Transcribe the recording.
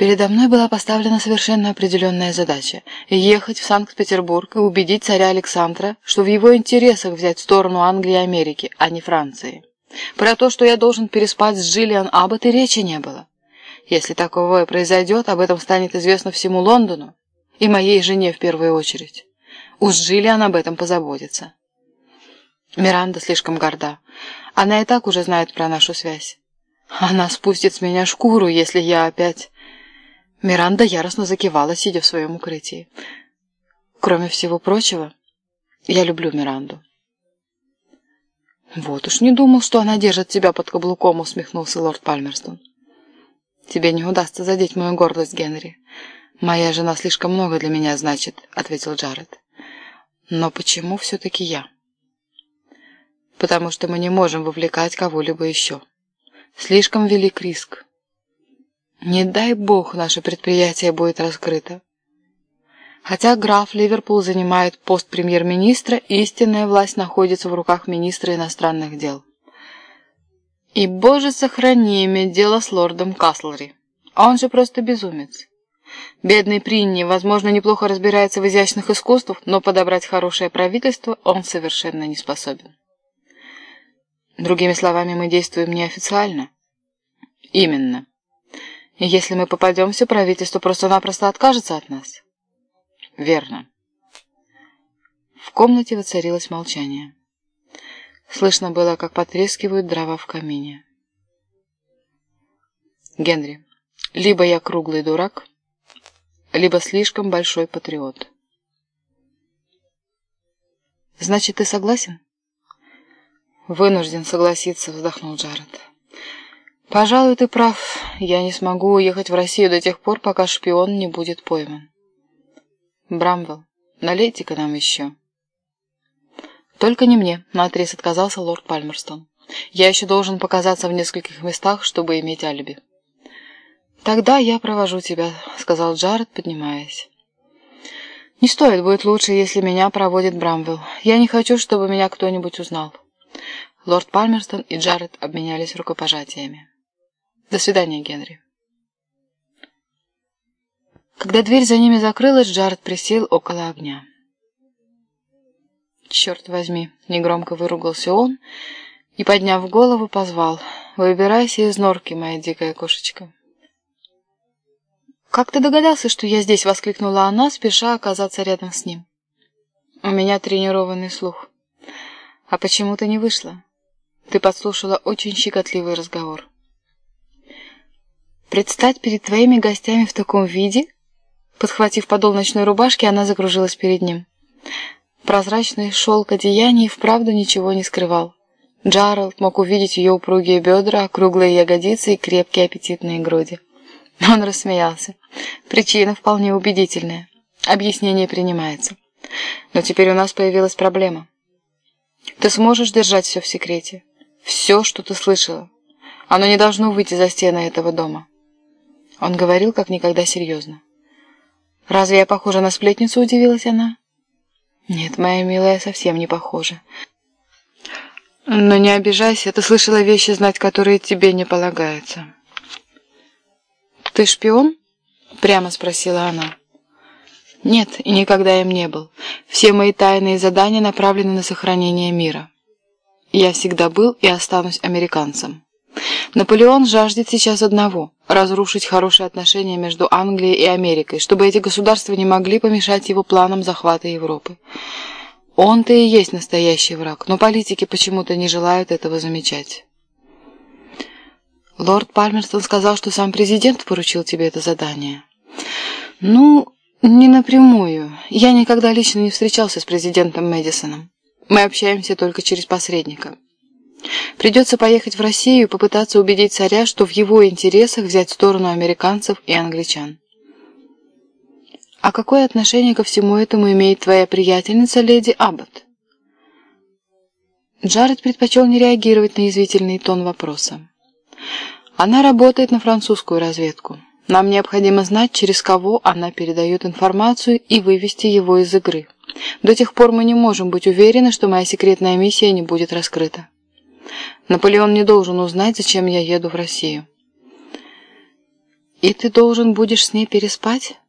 Передо мной была поставлена совершенно определенная задача – ехать в Санкт-Петербург и убедить царя Александра, что в его интересах взять сторону Англии и Америки, а не Франции. Про то, что я должен переспать с Джиллиан Аббот, и речи не было. Если такое произойдет, об этом станет известно всему Лондону и моей жене в первую очередь. Уж Джиллиан об этом позаботится. Миранда слишком горда. Она и так уже знает про нашу связь. Она спустит с меня шкуру, если я опять... Миранда яростно закивала, сидя в своем укрытии. Кроме всего прочего, я люблю Миранду. «Вот уж не думал, что она держит тебя под каблуком», — усмехнулся лорд Пальмерстон. «Тебе не удастся задеть мою гордость, Генри. Моя жена слишком много для меня значит», — ответил Джаред. «Но почему все-таки я?» «Потому что мы не можем вовлекать кого-либо еще. Слишком велик риск. Не дай бог наше предприятие будет раскрыто. Хотя граф Ливерпул занимает пост премьер-министра, истинная власть находится в руках министра иностранных дел. И, боже, сохрани иметь дело с лордом Каслери. Он же просто безумец. Бедный Принни, возможно, неплохо разбирается в изящных искусствах, но подобрать хорошее правительство он совершенно не способен. Другими словами, мы действуем неофициально. Именно. И если мы попадемся, правительство просто-напросто откажется от нас. Верно. В комнате воцарилось молчание. Слышно было, как потрескивают дрова в камине. Генри, либо я круглый дурак, либо слишком большой патриот. Значит, ты согласен? Вынужден согласиться, вздохнул Джаред. «Пожалуй, ты прав. Я не смогу уехать в Россию до тех пор, пока шпион не будет пойман. Брамвелл, налейте-ка нам еще». «Только не мне», — наотрез отказался лорд Пальмерстон. «Я еще должен показаться в нескольких местах, чтобы иметь алиби». «Тогда я провожу тебя», — сказал Джаред, поднимаясь. «Не стоит, будет лучше, если меня проводит Брамвелл. Я не хочу, чтобы меня кто-нибудь узнал». Лорд Пальмерстон и Джаред обменялись рукопожатиями. До свидания, Генри. Когда дверь за ними закрылась, Джаред присел около огня. «Черт возьми!» — негромко выругался он и, подняв голову, позвал. «Выбирайся из норки, моя дикая кошечка». «Как ты догадался, что я здесь?» — воскликнула она, спеша оказаться рядом с ним. «У меня тренированный слух. А почему ты не вышла? Ты подслушала очень щекотливый разговор». Предстать перед твоими гостями в таком виде? Подхватив подол ночной рубашки, она закружилась перед ним. Прозрачный шелк одеяния вправду ничего не скрывал. Джаральд мог увидеть ее упругие бедра, округлые ягодицы и крепкие аппетитные груди. Он рассмеялся. Причина вполне убедительная. Объяснение принимается. Но теперь у нас появилась проблема. Ты сможешь держать все в секрете? Все, что ты слышала. Оно не должно выйти за стены этого дома. Он говорил как никогда серьезно. «Разве я похожа на сплетницу?» – удивилась она. «Нет, моя милая, совсем не похожа. Но не обижайся, ты слышала вещи знать, которые тебе не полагаются». «Ты шпион?» – прямо спросила она. «Нет, и никогда им не был. Все мои тайные задания направлены на сохранение мира. Я всегда был и останусь американцем». Наполеон жаждет сейчас одного – разрушить хорошие отношения между Англией и Америкой, чтобы эти государства не могли помешать его планам захвата Европы. Он-то и есть настоящий враг, но политики почему-то не желают этого замечать. Лорд Пальмерстон сказал, что сам президент поручил тебе это задание. Ну, не напрямую. Я никогда лично не встречался с президентом Мэдисоном. Мы общаемся только через посредника. Придется поехать в Россию и попытаться убедить царя, что в его интересах взять сторону американцев и англичан. А какое отношение ко всему этому имеет твоя приятельница леди Аббот? Джаред предпочел не реагировать на язвительный тон вопроса. Она работает на французскую разведку. Нам необходимо знать, через кого она передает информацию и вывести его из игры. До тех пор мы не можем быть уверены, что моя секретная миссия не будет раскрыта. Наполеон не должен узнать, зачем я еду в Россию. «И ты должен будешь с ней переспать?»